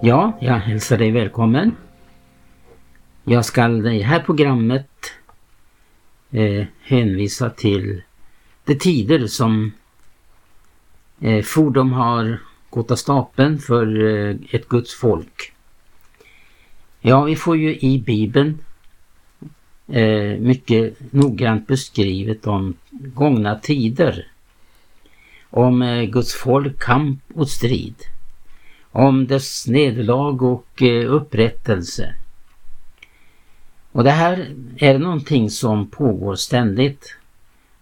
Ja, jag hälsar dig välkommen. Jag ska i det här programmet eh, hänvisa till de tider som eh, fordom har gått av stapeln för eh, ett Guds folk. Ja, vi får ju i Bibeln eh, mycket noggrant beskrivet om gångna tider. Om eh, Guds folk, kamp och strid. Om dess nederlag och eh, upprättelse. Och det här är någonting som pågår ständigt.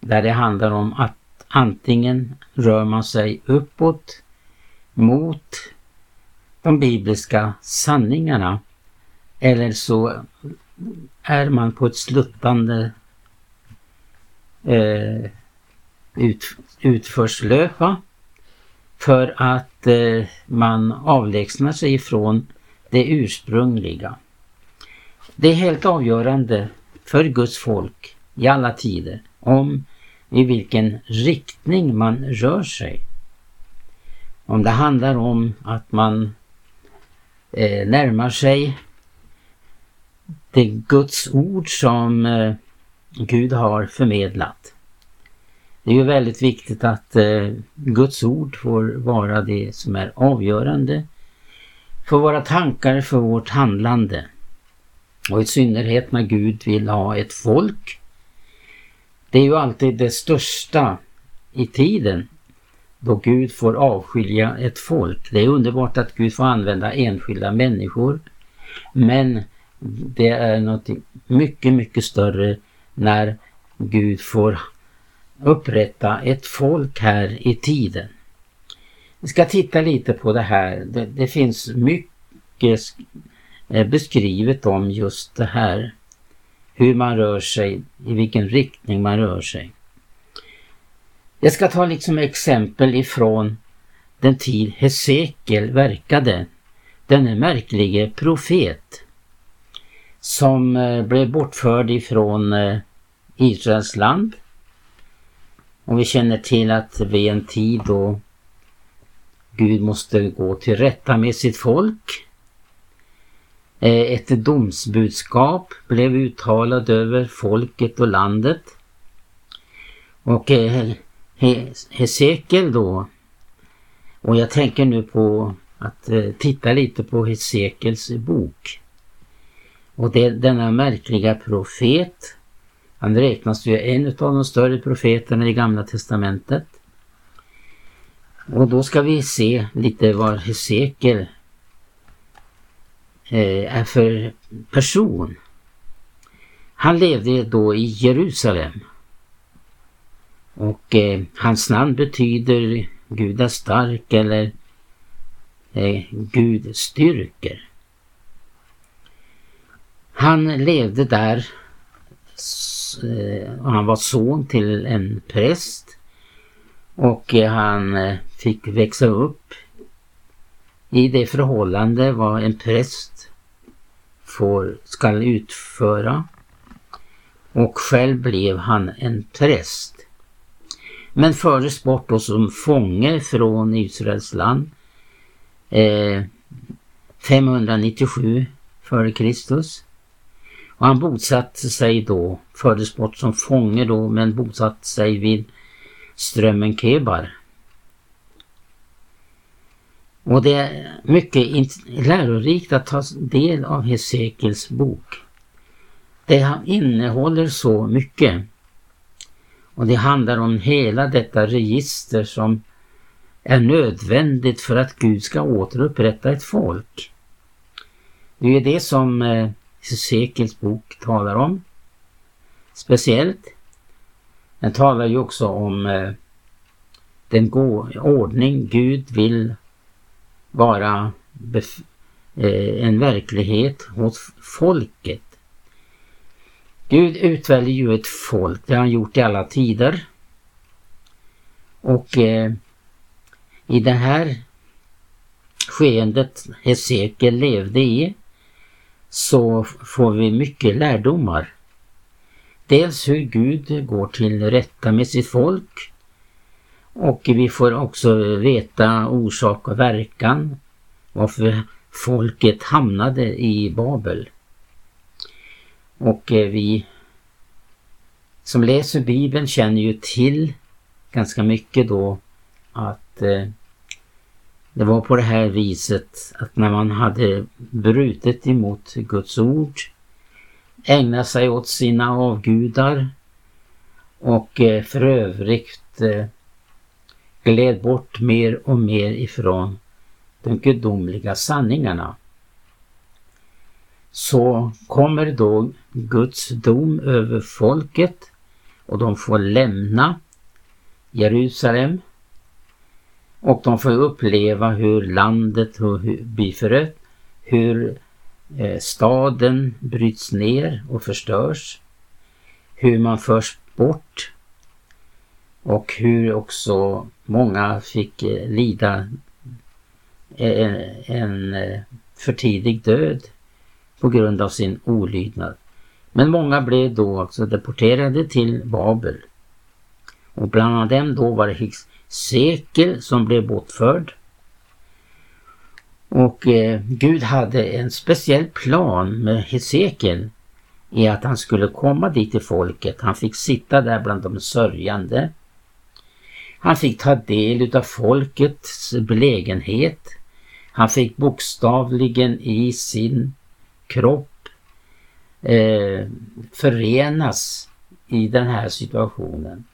Där det handlar om att antingen rör man sig uppåt mot de bibliska sanningarna eller så är man på ett sluttande eh, ut, utförslöpa för att eh, man avlägsnar sig ifrån det ursprungliga. Det är helt avgörande för Guds folk i alla tider om i vilken riktning man rör sig. Om det handlar om att man eh, närmar sig det Guds ord som eh, Gud har förmedlat. Det är ju väldigt viktigt att eh, Guds ord får vara det som är avgörande för våra tankar, för vårt handlande. Och i synnerhet när Gud vill ha ett folk. Det är ju alltid det största i tiden då Gud får avskilja ett folk. Det är underbart att Gud får använda enskilda människor. Men det är något mycket, mycket större när Gud får upprätta ett folk här i tiden. Vi ska titta lite på det här. Det, det finns mycket eh, beskrivet om just det här. Hur man rör sig, i vilken riktning man rör sig. Jag ska ta liksom exempel ifrån den tid Hesekiel verkade. Denne märklige profet som eh, blev bortförd ifrån eh, Israels land. Och vi känner till att vid en tid då Gud måste gå till rätta med sitt folk. Eh, ett domsbudskap blev uttalat över folket och landet. Och eh, Hesekiel då, och jag tänker nu på att eh, titta lite på Hesekiels bok. Och det, denna märkliga profet, han räknas ju en av de större profeterna i Gamla Testamentet. Och då ska vi se lite vad Hesekiel eh, är för person. Han levde då i Jerusalem. Och eh, hans namn betyder Gud är stark eller eh, Gud styrker. Han levde där Eh, han var son till en präst och eh, han eh, fick växa upp i det förhållande vad en präst får, ska utföra och själv blev han en präst. Men fördes bort då som fånge från Israels land eh, 597 före Kristus. Och han bosatte sig då, fördes bort som fånge då, men bosatte sig vid strömmen Kebar. Och det är mycket lärorikt att ta del av Hesekiels bok. Det innehåller så mycket. Och det handlar om hela detta register som är nödvändigt för att Gud ska återupprätta ett folk. Det är det som eh, Hesekiels bok talar om. Speciellt. Den talar ju också om eh, den ordning Gud vill vara eh, en verklighet hos folket. Gud utväljer ju ett folk, det har han gjort i alla tider. Och eh, i det här skeendet Hesekiel levde i så får vi mycket lärdomar. Dels hur Gud går till rätta med sitt folk och vi får också veta orsak och verkan. Varför folket hamnade i Babel. Och eh, vi som läser Bibeln känner ju till ganska mycket då att eh, det var på det här viset att när man hade brutit emot Guds ord, ägnat sig åt sina avgudar och eh, för övrigt eh, gled bort mer och mer ifrån de gudomliga sanningarna. Så kommer då Guds dom över folket och de får lämna Jerusalem och de får uppleva hur landet blir förött, hur eh, staden bryts ner och förstörs, hur man förs bort och hur också många fick eh, lida eh, en för tidig död på grund av sin olydnad. Men många blev då också deporterade till Babel. Och bland dem då var det Sekel som blev bortförd. Och eh, Gud hade en speciell plan med Hesekiel i att han skulle komma dit till folket. Han fick sitta där bland de sörjande. Han fick ta del utav folkets belägenhet. Han fick bokstavligen i sin kropp eh, förenas i den här situationen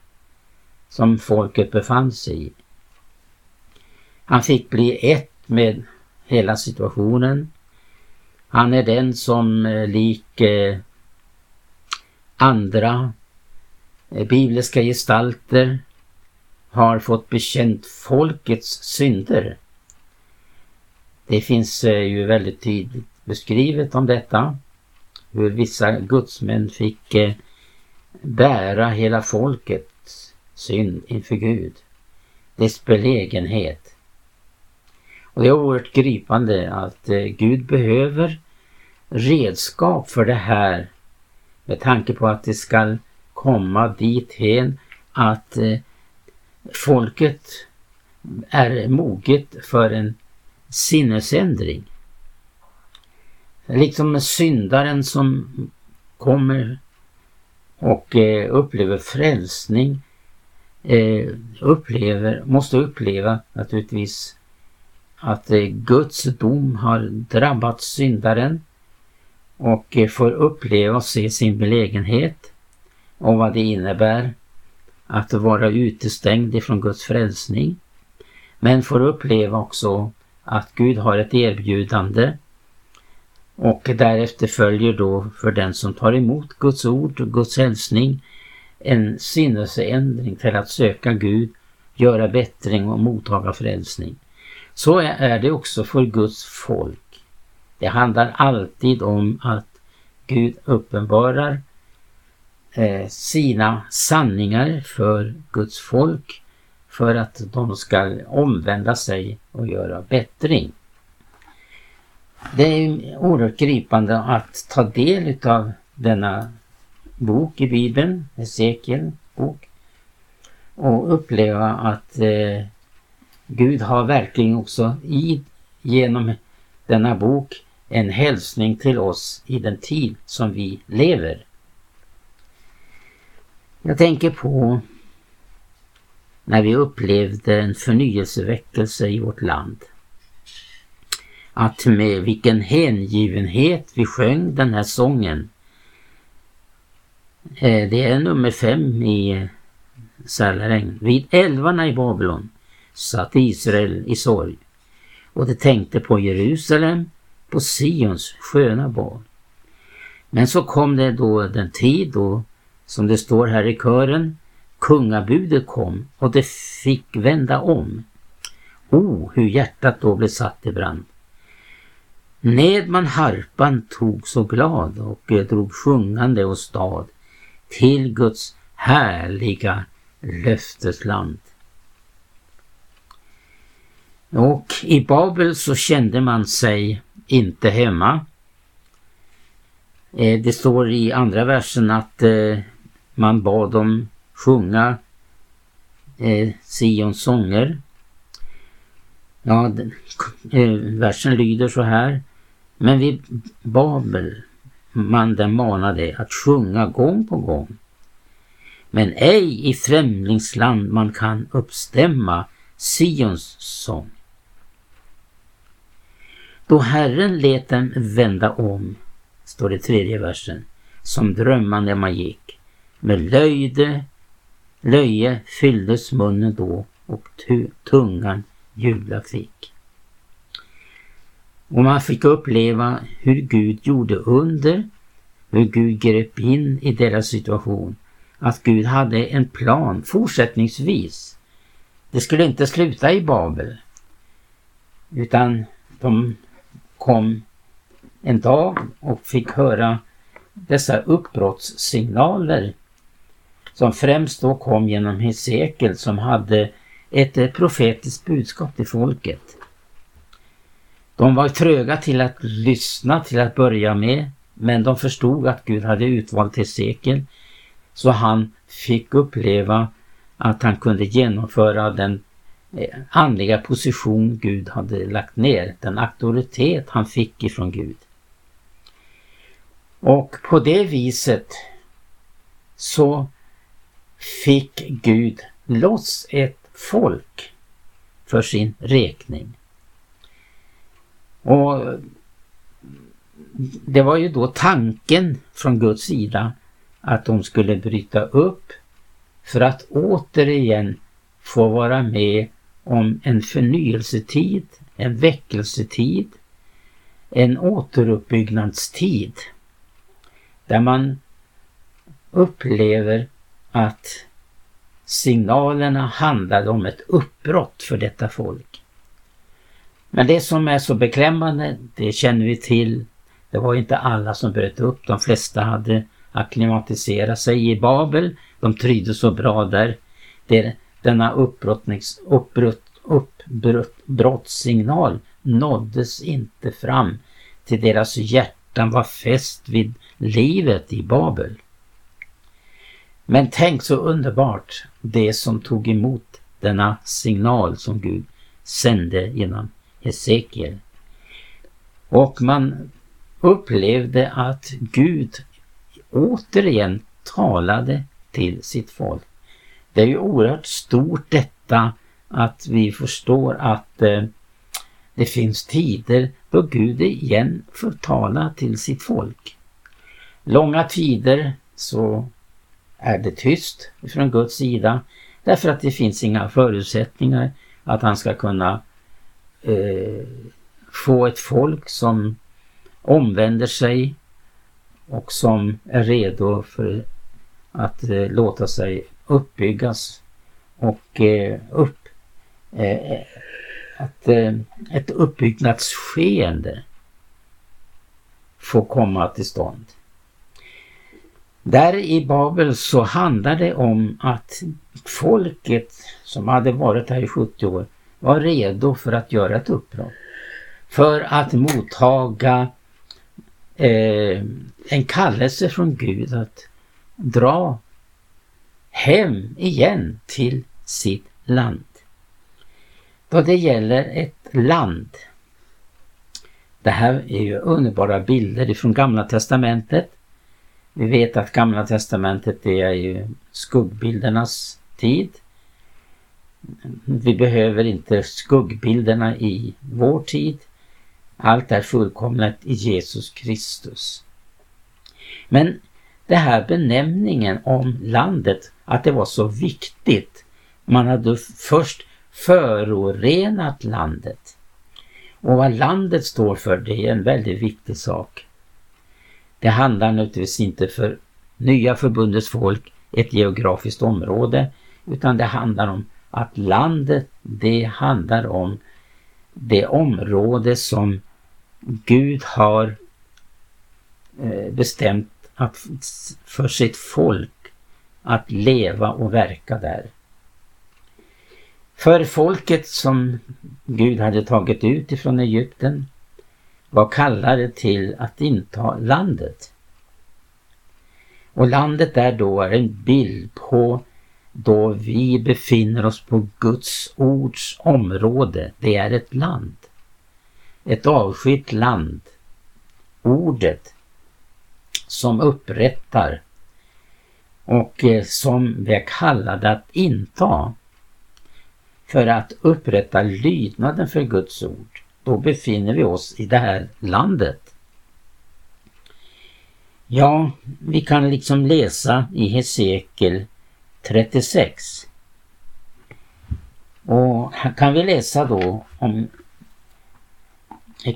som folket befann sig i. Han fick bli ett med hela situationen. Han är den som eh, lik eh, andra eh, bibliska gestalter har fått bekänt folkets synder. Det finns ju väldigt tydligt beskrivet om detta. Hur vissa gudsmän fick bära hela folket synd inför Gud. Dess belägenhet. Och det är oerhört gripande att eh, Gud behöver redskap för det här med tanke på att det ska komma dithän att eh, folket är moget för en sinnesändring. Liksom syndaren som kommer och eh, upplever frälsning eh, upplever, måste uppleva naturligtvis att eh, Guds dom har drabbat syndaren och eh, får uppleva och se sin belägenhet och vad det innebär att vara utestängd ifrån Guds frälsning. Men får uppleva också att Gud har ett erbjudande och därefter följer då för den som tar emot Guds ord och Guds hälsning en sinnesändring till att söka Gud, göra bättring och mottaga frälsning. Så är det också för Guds folk. Det handlar alltid om att Gud uppenbarar eh, sina sanningar för Guds folk för att de ska omvända sig och göra bättring. Det är oerhört gripande att ta del av denna bok i Bibeln, Hesekiel bok, och uppleva att eh, Gud har verkligen också i, genom denna bok en hälsning till oss i den tid som vi lever. Jag tänker på när vi upplevde en förnyelseväckelse i vårt land. Att med vilken hängivenhet vi sjöng den här sången Eh, det är nummer fem i eh, Sälaregn. Vid älvarna i Babylon satt Israel i sorg och de tänkte på Jerusalem, på Sions sköna barn. Men så kom det då den tid då, som det står här i kören, kungabudet kom och det fick vända om. O, oh, hur hjärtat då blev satt i brand. Ned man harpan tog så glad och eh, drog sjungande och stad till Guds härliga löftesland. Och i Babel så kände man sig inte hemma. Eh, det står i andra versen att eh, man bad dem sjunga eh, Sions sånger. Ja, versen lyder så här. Men vid Babel man den manade att sjunga gång på gång. Men ej i främlingsland man kan uppstämma Sions sång. Då Herren lät dem vända om, står det tredje versen, som drömmande man gick. Med löjde, löje fylldes munnen då och tungan jubla fick. Och man fick uppleva hur Gud gjorde under, hur Gud grep in i deras situation. Att Gud hade en plan fortsättningsvis. Det skulle inte sluta i Babel. Utan de kom en dag och fick höra dessa uppbrottssignaler som främst då kom genom Hesekiel som hade ett eh, profetiskt budskap till folket. De var tröga till att lyssna till att börja med men de förstod att Gud hade utvalt Hesekiel så han fick uppleva att han kunde genomföra den eh, andliga position Gud hade lagt ner, den auktoritet han fick ifrån Gud. Och på det viset så fick Gud loss ett folk för sin räkning. Och det var ju då tanken från Guds sida att de skulle bryta upp för att återigen få vara med om en förnyelsetid, en väckelsetid, en återuppbyggnadstid där man upplever att signalerna handlade om ett uppbrott för detta folk. Men det som är så beklämmande, det känner vi till. Det var inte alla som bröt upp. De flesta hade akklimatiserat sig i Babel. De trivdes så bra där. Det, denna uppbrott, uppbrottssignal nåddes inte fram till deras hjärtan var fäst vid livet i Babel. Men tänk så underbart det som tog emot denna signal som Gud sände genom Hesekiel. Och man upplevde att Gud återigen talade till sitt folk. Det är ju oerhört stort detta att vi förstår att eh, det finns tider då Gud igen får tala till sitt folk. Långa tider så är det tyst från Guds sida därför att det finns inga förutsättningar att han ska kunna eh, få ett folk som omvänder sig och som är redo för att eh, låta sig uppbyggas och eh, upp, eh, att eh, ett uppbyggnadsskeende får komma till stånd. Där i Babel så handlar det om att folket som hade varit här i 70 år var redo för att göra ett uppbrott. För att mottaga eh, en kallelse från Gud att dra hem igen till sitt land. Då det gäller ett land. Det här är ju underbara bilder ifrån Gamla Testamentet. Vi vet att Gamla Testamentet det är ju skuggbildernas tid. Vi behöver inte skuggbilderna i vår tid. Allt är fullkomligt i Jesus Kristus. Men det här benämningen om landet, att det var så viktigt. Man hade först förorenat landet. Och vad landet står för, det är en väldigt viktig sak. Det handlar naturligtvis inte för nya förbundets folk ett geografiskt område utan det handlar om att landet det handlar om det område som Gud har eh, bestämt att för sitt folk att leva och verka där. För folket som Gud hade tagit ut ifrån Egypten var kallade till att inta landet. Och landet där då är en bild på då vi befinner oss på Guds ords område. Det är ett land. Ett avskilt land. Ordet som upprättar och eh, som vi är kallade att inta för att upprätta lydnaden för Guds ord. Då befinner vi oss i det här landet. Ja, vi kan liksom läsa i Hesekiel 36. Och här kan vi läsa då om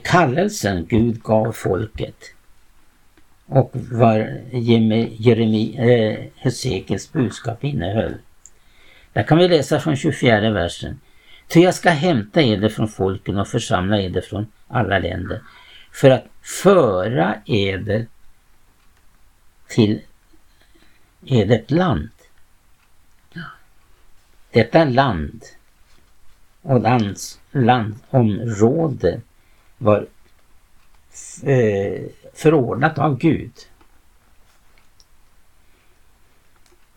kallelsen Gud gav folket och vad Jeremi, eh, Hesekiels budskap innehöll. Där kan vi läsa från 24 versen. Ty jag ska hämta eder från folken och församla eder från alla länder för att föra eder till edert land. Detta land och lands, landområde var eh, förordnat av Gud.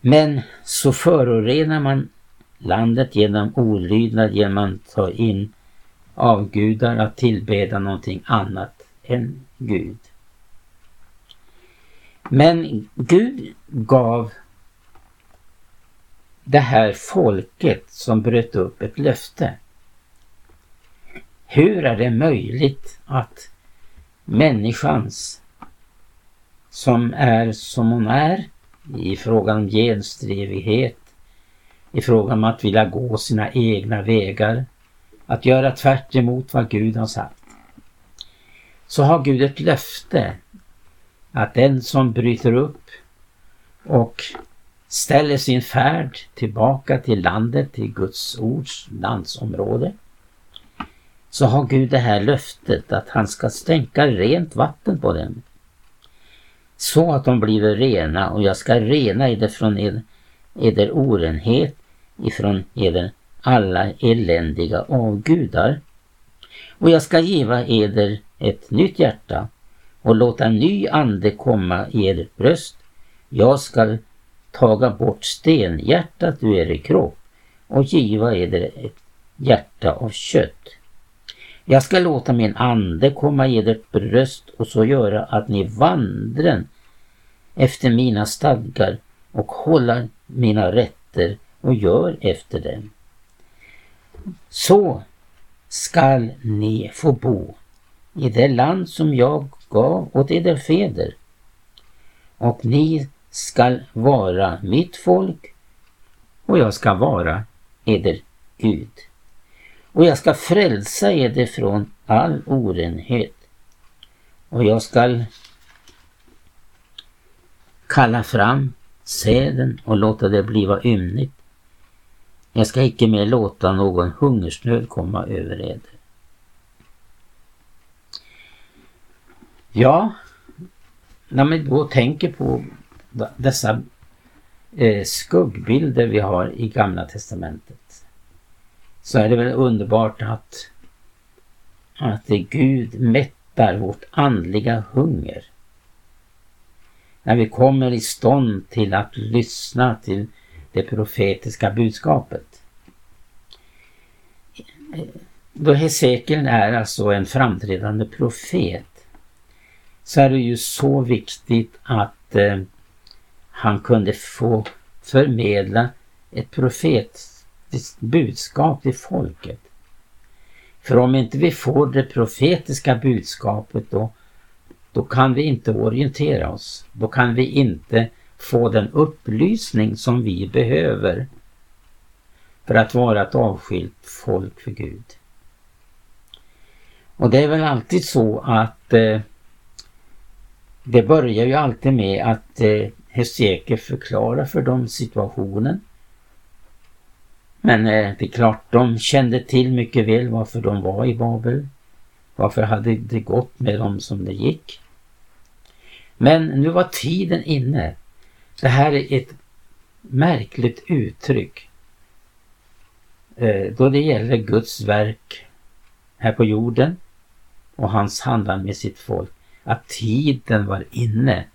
Men så förorenar man landet genom olydnad, genom att ta in avgudar att tillbeda någonting annat än Gud. Men Gud gav det här folket som bröt upp ett löfte. Hur är det möjligt att människans som är som hon är i fråga om genstrevighet, i fråga om att vilja gå sina egna vägar, att göra tvärt emot vad Gud har sagt. Så har Gud ett löfte att den som bryter upp och ställer sin färd tillbaka till landet, till Guds ords landsområde, så har Gud det här löftet att han ska stänka rent vatten på dem. Så att de blir rena och jag ska rena eder från eder, eder orenhet, ifrån eder alla eländiga avgudar. Och jag ska giva eder ett nytt hjärta och låta en ny ande komma i ert bröst. Jag ska taga bort stenhjärtat ur er kropp och giva eder ett hjärta av kött. Jag ska låta min ande komma i ert bröst och så göra att ni vandrar efter mina stadgar och hålla mina rätter och gör efter dem. Så skall ni få bo i det land som jag gav åt eder fäder. Och ni skall vara mitt folk och jag ska vara eder Gud. Och jag ska frälsa eder från all orenhet. Och jag skall kalla fram säden och låta det bliva ymnigt. Jag ska icke mer låta någon hungersnöd komma över eder. Ja, när man då tänker på dessa eh, skuggbilder vi har i Gamla Testamentet så är det väl underbart att, att Gud mättar vårt andliga hunger. När vi kommer i stånd till att lyssna till det profetiska budskapet. Då Hesekiel är alltså en framträdande profet så är det ju så viktigt att eh, han kunde få förmedla ett profetiskt budskap till folket. För om inte vi får det profetiska budskapet då, då kan vi inte orientera oss. Då kan vi inte få den upplysning som vi behöver för att vara ett avskilt folk för Gud. Och det är väl alltid så att eh, det börjar ju alltid med att eh, Hesekiel förklara för dem situationen. Men eh, det är klart, de kände till mycket väl varför de var i Babel. Varför hade det gått med dem som det gick? Men nu var tiden inne. Det här är ett märkligt uttryck. Eh, då det gäller Guds verk här på jorden och hans handlande med sitt folk att tiden var inne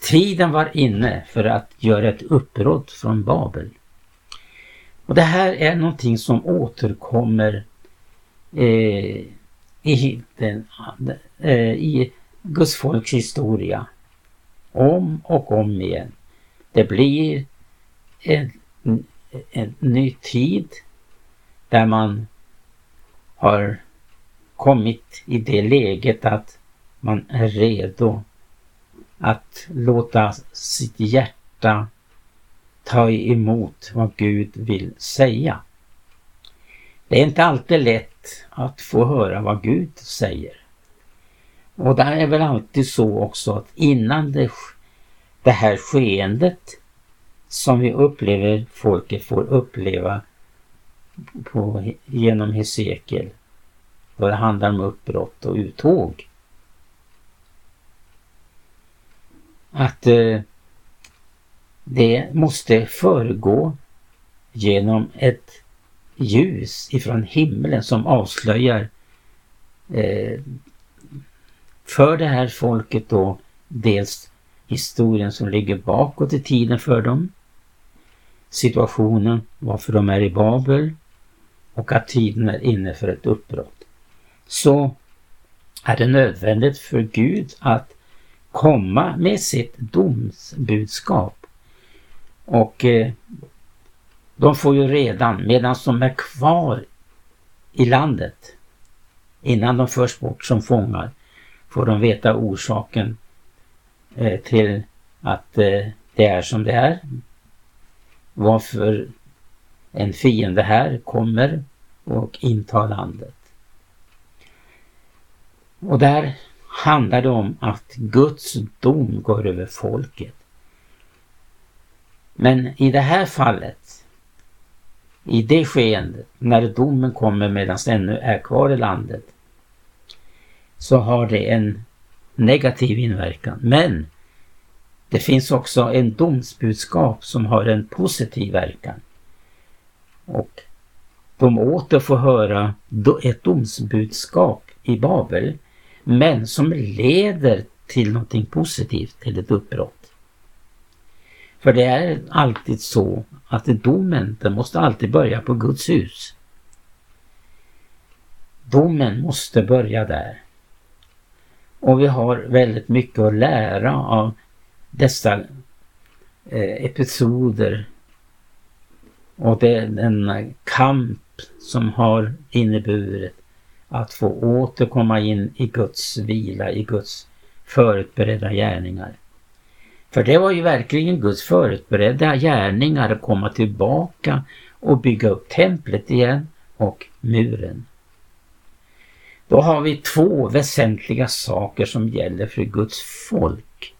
tiden var inne för att göra ett uppbrott från Babel. Och det här är någonting som återkommer eh, i, den, eh, i Guds folks historia. Om och om igen. Det blir en, en ny tid där man har kommit i det läget att man är redo att låta sitt hjärta ta emot vad Gud vill säga. Det är inte alltid lätt att få höra vad Gud säger. Och det är väl alltid så också att innan det, det här skeendet som vi upplever, folket får uppleva på, genom Hesekiel, då det handlar om uppbrott och uttåg. Att eh, det måste föregå genom ett ljus ifrån himlen som avslöjar eh, för det här folket då dels historien som ligger bakåt i tiden för dem, situationen varför de är i Babel och att tiden är inne för ett uppbrott. Så är det nödvändigt för Gud att komma med sitt domsbudskap. Och eh, de får ju redan, medan de är kvar i landet, innan de förs bort som fångar, får de veta orsaken eh, till att eh, det är som det är. Varför en fiende här kommer och intar landet. Och där handlar det om att Guds dom går över folket. Men i det här fallet, i det skeendet, när domen kommer medan ännu är kvar i landet, så har det en negativ inverkan. Men det finns också en domsbudskap som har en positiv verkan. Och de åter får höra ett domsbudskap i Babel men som leder till någonting positivt, till ett uppbrott. För det är alltid så att domen, den måste alltid börja på Guds hus. Domen måste börja där. Och vi har väldigt mycket att lära av dessa eh, episoder och det, den kamp som har inneburit att få återkomma in i Guds vila, i Guds förutberedda gärningar. För det var ju verkligen Guds förutberedda gärningar att komma tillbaka och bygga upp templet igen och muren. Då har vi två väsentliga saker som gäller för Guds folk.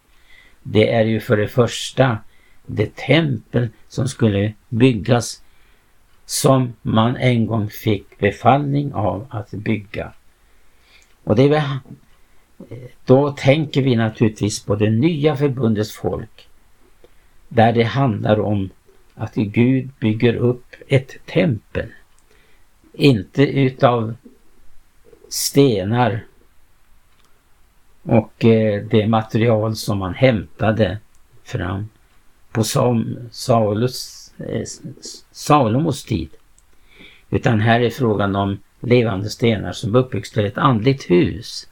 Det är ju för det första det tempel som skulle byggas som man en gång fick befallning av att bygga. Och det är, då tänker vi naturligtvis på det nya förbundets folk. Där det handlar om att Gud bygger upp ett tempel. Inte utav stenar och eh, det material som man hämtade fram på Saulus Salomos tid. Utan här är frågan om levande stenar som uppbyggs till ett andligt hus.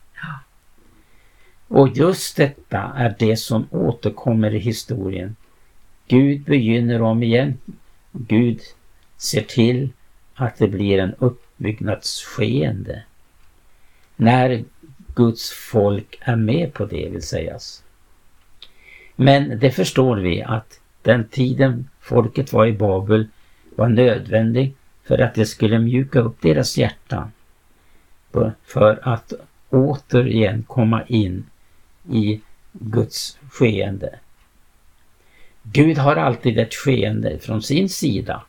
Och just detta är det som återkommer i historien. Gud begynner om igen. Gud ser till att det blir en uppbyggnadsskeende. När Guds folk är med på det vill sägas. Men det förstår vi att den tiden folket var i Babel var nödvändig för att det skulle mjuka upp deras hjärtan. För att återigen komma in i Guds skeende. Gud har alltid ett skeende från sin sida.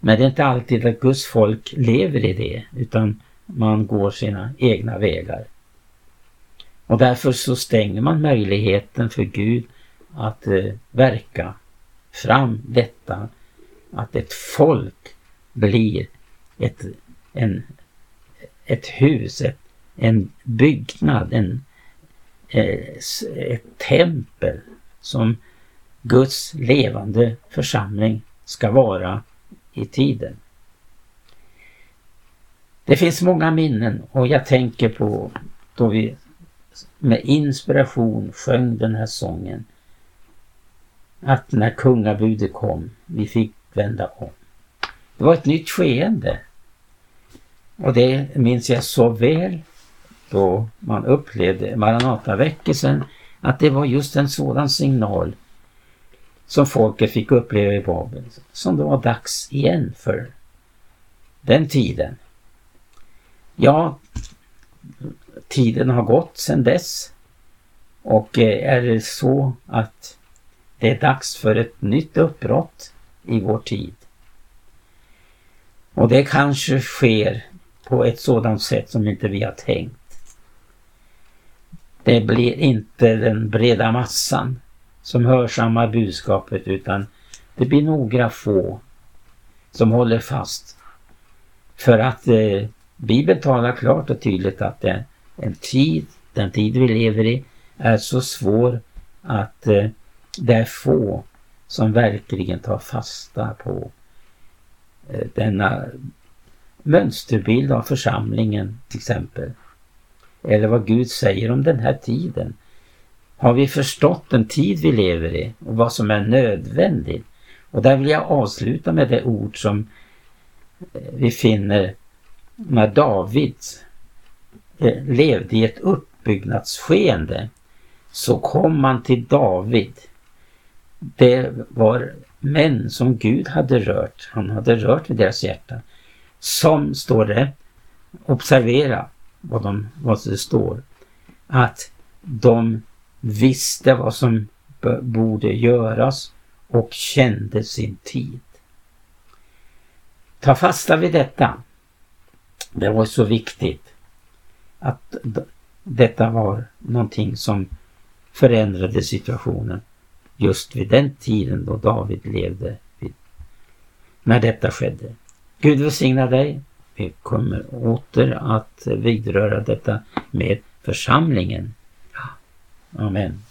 Men det är inte alltid att Guds folk lever i det utan man går sina egna vägar. Och därför så stänger man möjligheten för Gud att eh, verka fram detta att ett folk blir ett, en, ett hus, ett, en byggnad, en, eh, ett tempel som Guds levande församling ska vara i tiden. Det finns många minnen och jag tänker på då vi med inspiration sjöng den här sången. Att när kungabudet kom, vi fick vända om. Det var ett nytt skeende. Och det minns jag så väl då man upplevde Maranataväckelsen att det var just en sådan signal som folket fick uppleva i Babel. Som det var dags igen för den tiden. Ja, tiden har gått sedan dess. Och eh, är det så att det är dags för ett nytt uppbrott i vår tid. Och det kanske sker på ett sådant sätt som inte vi har tänkt. Det blir inte den breda massan som hörsammar budskapet utan det blir några få som håller fast. För att eh, Bibeln talar klart och tydligt att det, en tid, den tid vi lever i är så svår att eh, det är få som verkligen tar fasta på eh, denna mönsterbild av församlingen till exempel. Eller vad Gud säger om den här tiden. Har vi förstått den tid vi lever i och vad som är nödvändigt? Och där vill jag avsluta med det ord som eh, vi finner när David eh, levde i ett uppbyggnadsskeende så kom man till David. Det var män som Gud hade rört. Han hade rört vid deras hjärta. Som, står det, observera vad, de, vad det står, att de visste vad som borde göras och kände sin tid. Ta fasta vid detta. Det var så viktigt att detta var någonting som förändrade situationen just vid den tiden då David levde. När detta skedde. Gud välsigna dig. Vi kommer åter att vidröra detta med församlingen. Amen.